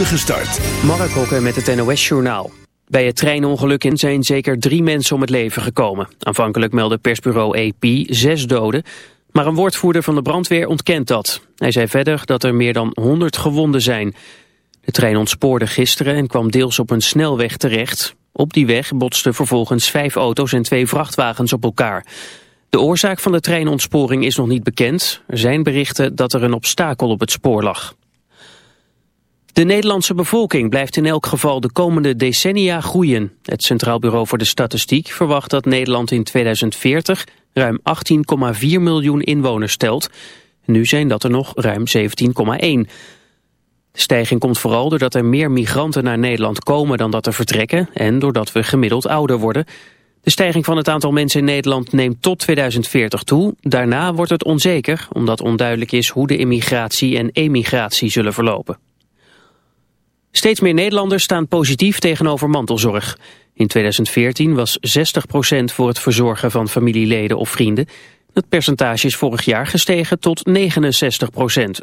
spoedige start. Mark met het NOS Journaal. Bij het treinongeluk in zijn zeker drie mensen om het leven gekomen. Aanvankelijk meldde persbureau AP zes doden, maar een woordvoerder van de brandweer ontkent dat. Hij zei verder dat er meer dan 100 gewonden zijn. De trein ontspoorde gisteren en kwam deels op een snelweg terecht. Op die weg botsten vervolgens vijf auto's en twee vrachtwagens op elkaar. De oorzaak van de treinontsporing is nog niet bekend. Er zijn berichten dat er een obstakel op het spoor lag. De Nederlandse bevolking blijft in elk geval de komende decennia groeien. Het Centraal Bureau voor de Statistiek verwacht dat Nederland in 2040 ruim 18,4 miljoen inwoners telt. Nu zijn dat er nog ruim 17,1. De stijging komt vooral doordat er meer migranten naar Nederland komen dan dat er vertrekken en doordat we gemiddeld ouder worden. De stijging van het aantal mensen in Nederland neemt tot 2040 toe. Daarna wordt het onzeker, omdat onduidelijk is hoe de immigratie en emigratie zullen verlopen. Steeds meer Nederlanders staan positief tegenover mantelzorg. In 2014 was 60% voor het verzorgen van familieleden of vrienden. Het percentage is vorig jaar gestegen tot 69%,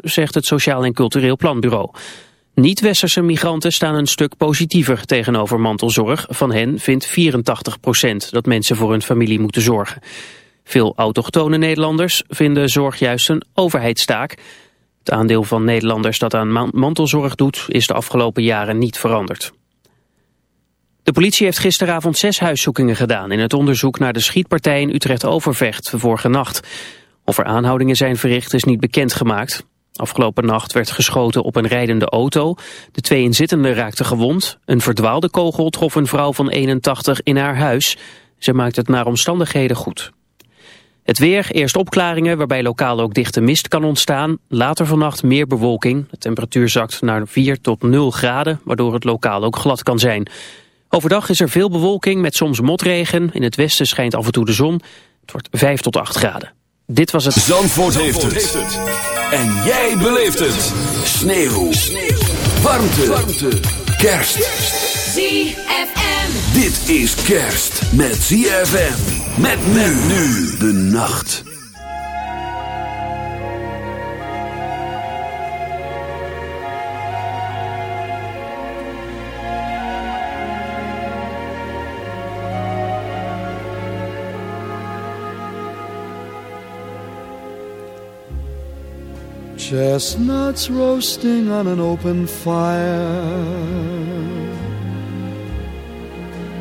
zegt het Sociaal en Cultureel Planbureau. Niet-westerse migranten staan een stuk positiever tegenover mantelzorg. Van hen vindt 84% dat mensen voor hun familie moeten zorgen. Veel autochtone Nederlanders vinden zorg juist een overheidstaak. Het aandeel van Nederlanders dat aan mantelzorg doet is de afgelopen jaren niet veranderd. De politie heeft gisteravond zes huiszoekingen gedaan in het onderzoek naar de schietpartij in Utrecht-Overvecht vorige nacht. Of er aanhoudingen zijn verricht is niet bekendgemaakt. Afgelopen nacht werd geschoten op een rijdende auto. De twee inzittenden raakten gewond. Een verdwaalde kogel trof een vrouw van 81 in haar huis. Ze maakt het naar omstandigheden goed. Het weer, eerst opklaringen waarbij lokaal ook dichte mist kan ontstaan. Later vannacht meer bewolking. De temperatuur zakt naar 4 tot 0 graden, waardoor het lokaal ook glad kan zijn. Overdag is er veel bewolking met soms motregen. In het westen schijnt af en toe de zon. Het wordt 5 tot 8 graden. Dit was het... Zandvoort, heeft, het. En jij beleeft het. Sneeuw. Sneeuw. Warmte. Warmte. Kerst. ZFM. Dit is kerst met ZFM. Met men nu de nacht. Chestnuts roasting on an open fire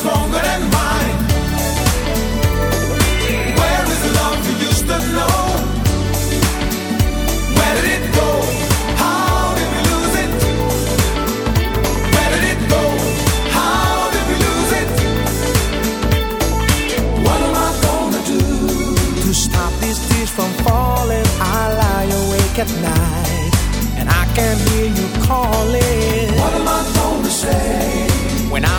stronger than mine. Where is the love used to know? Where did it go? How did we lose it? Where did it go? How did we lose it? What am I gonna do to stop these tears from falling? I lie awake at night and I can hear you calling. What am I gonna say when I?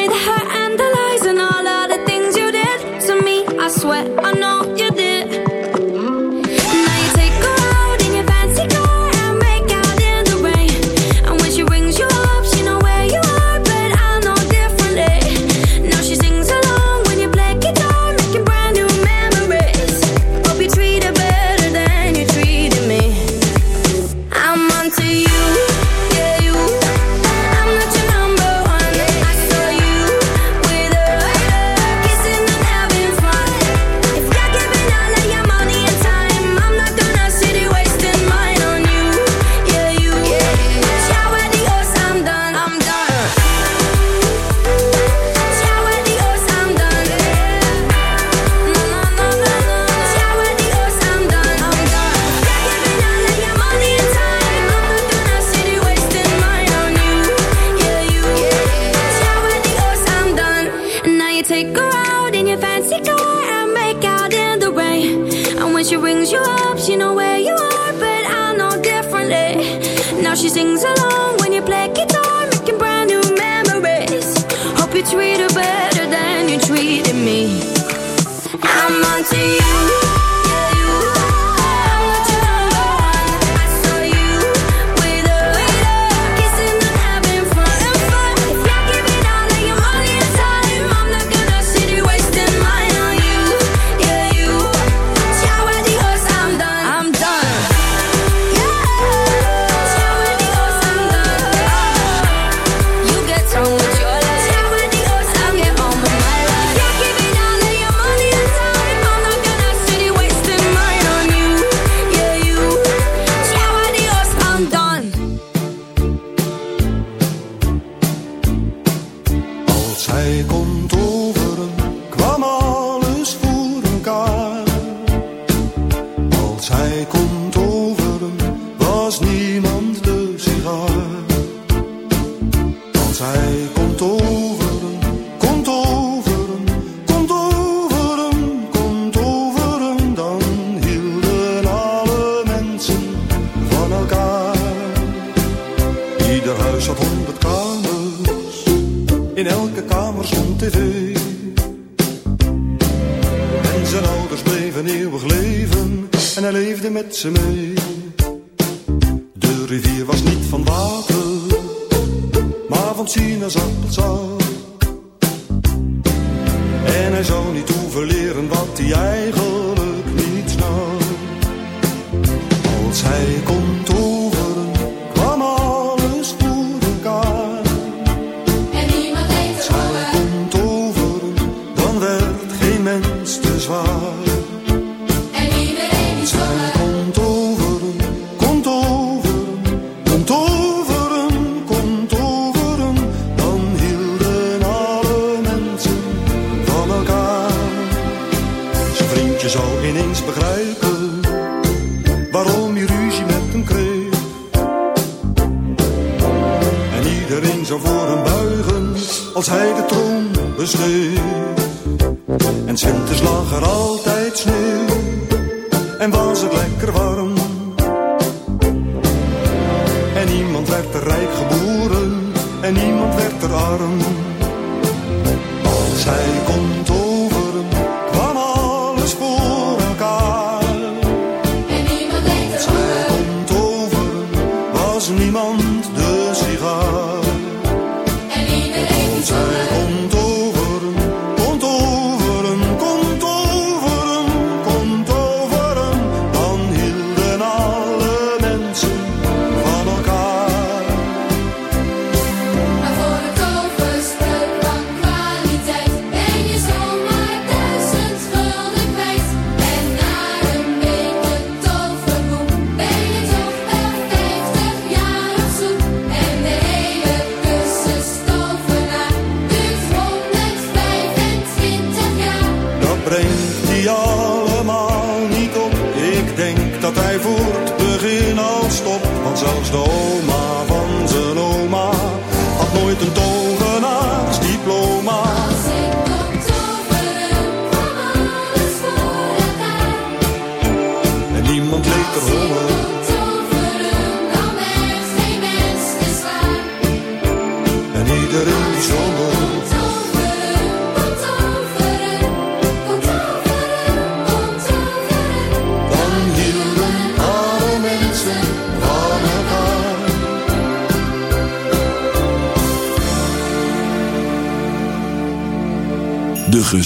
Summer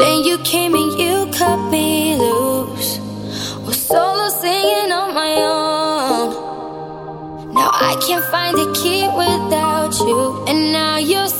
Then you came and you cut me loose. Was solo singing on my own. Now I can't find the key without you, and now you're.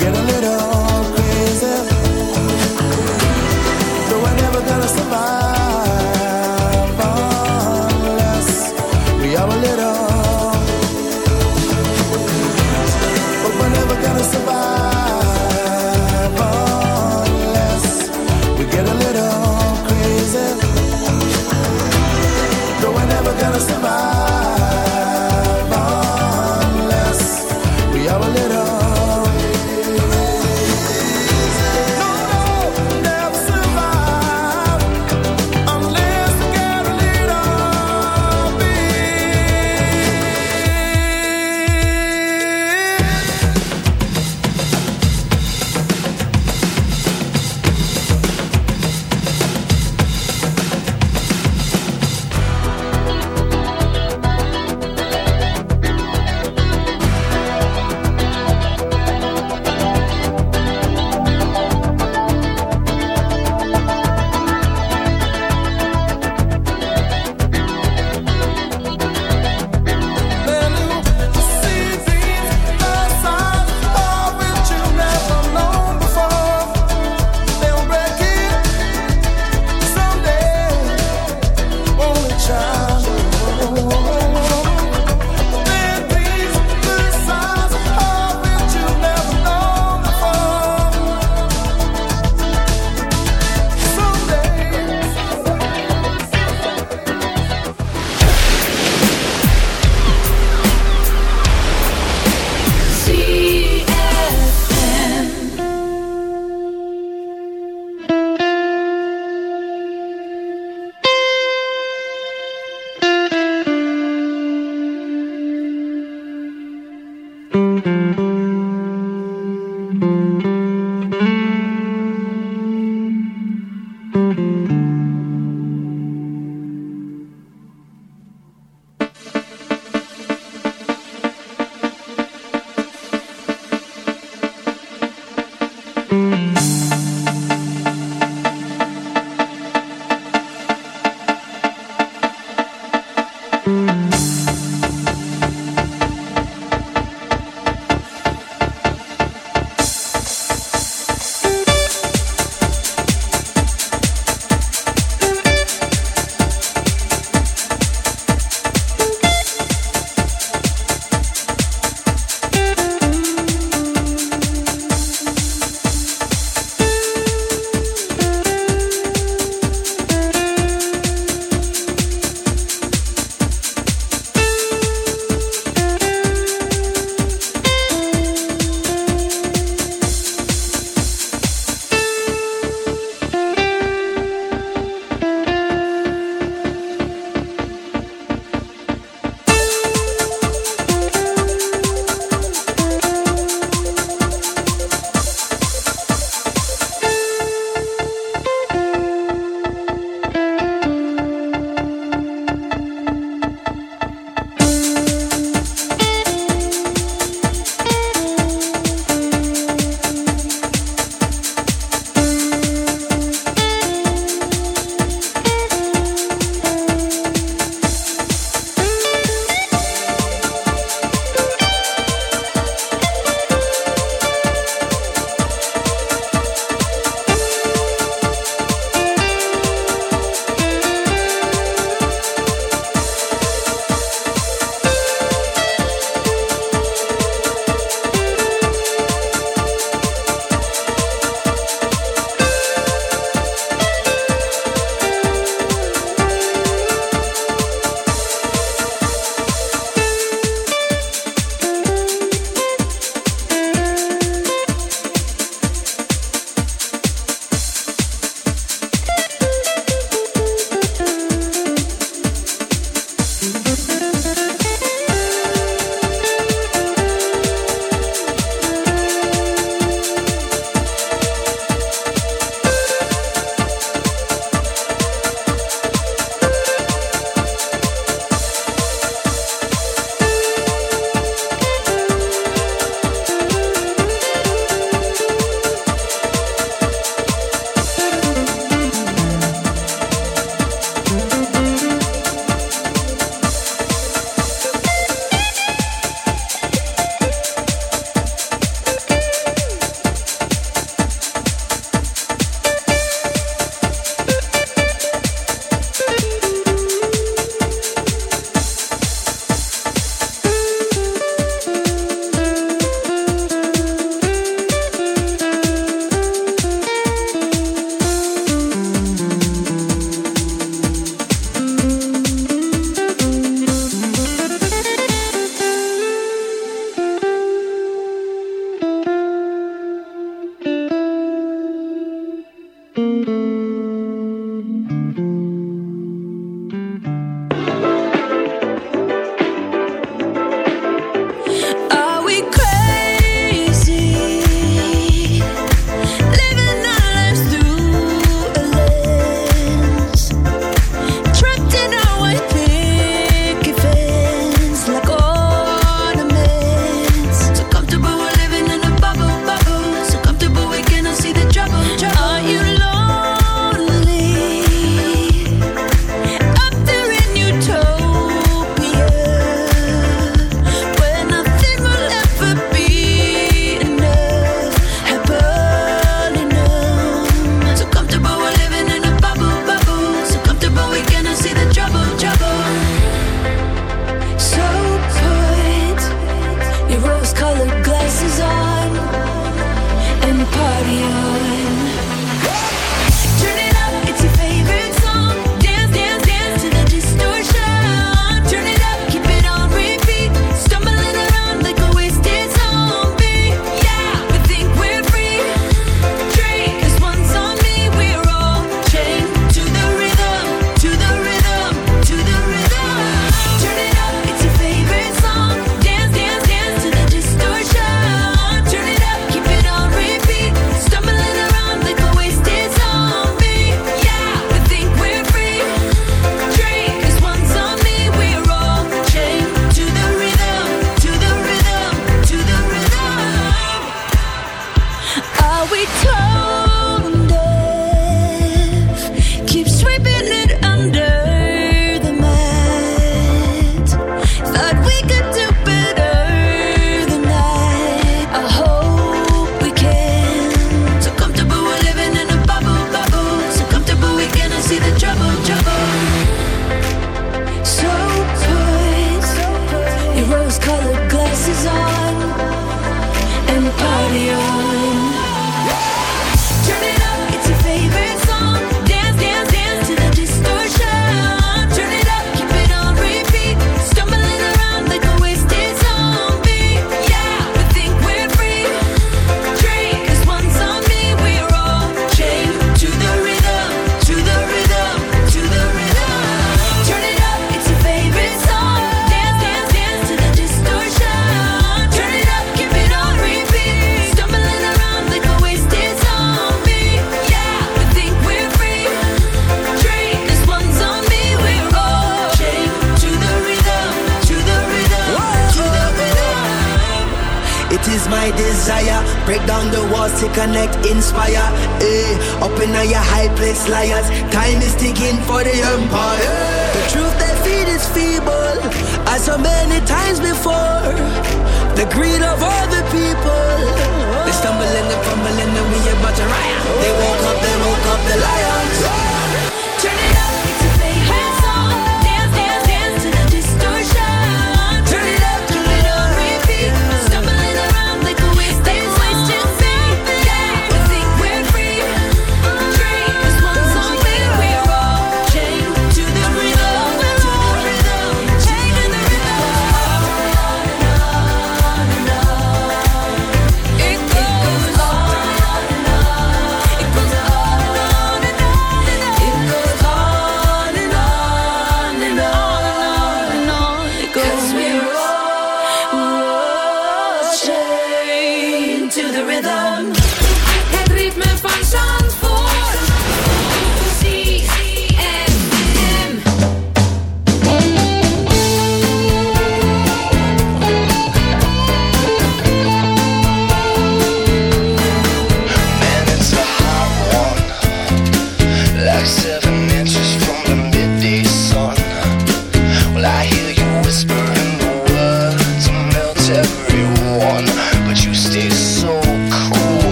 Get a little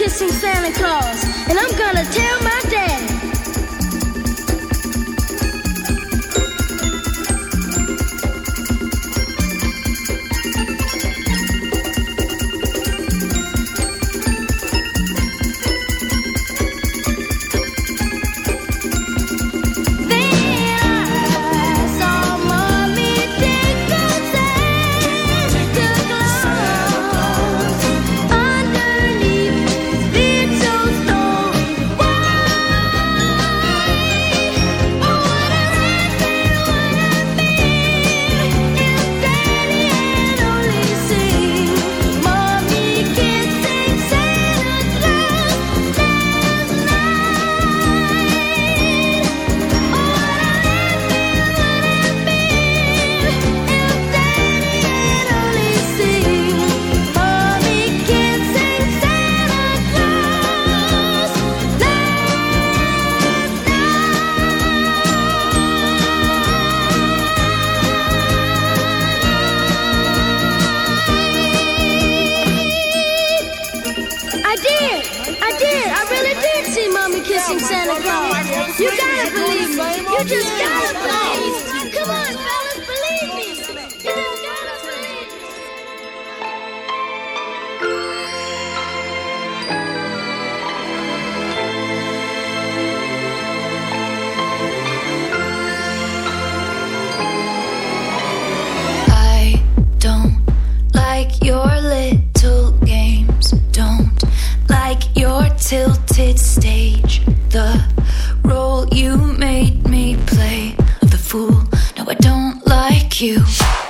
kissing Santa Claus, and I'm gonna tell my you.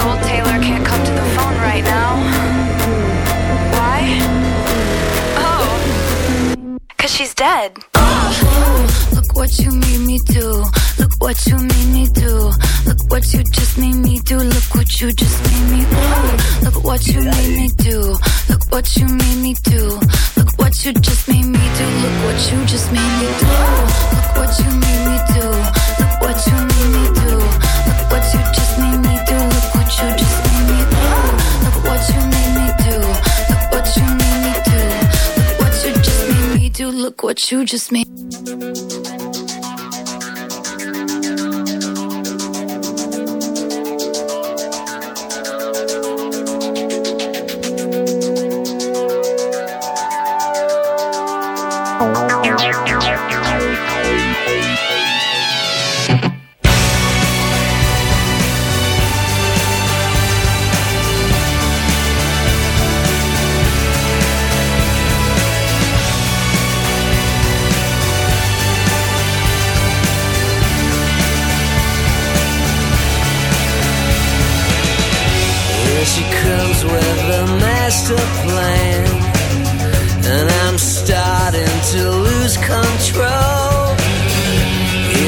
old Taylor can't come to the phone right now. Why? Oh, cause she's dead. Look what you made me do. Look what you made me do. Look what you just made me do. Look what you just made me do. Look what you made me do. Look what you made me do. Look what you just made me do. Look what you just made me do. Look what you made me do. What you just made.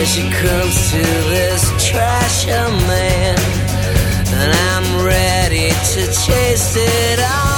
she comes to this trash man, and I'm ready to chase it all.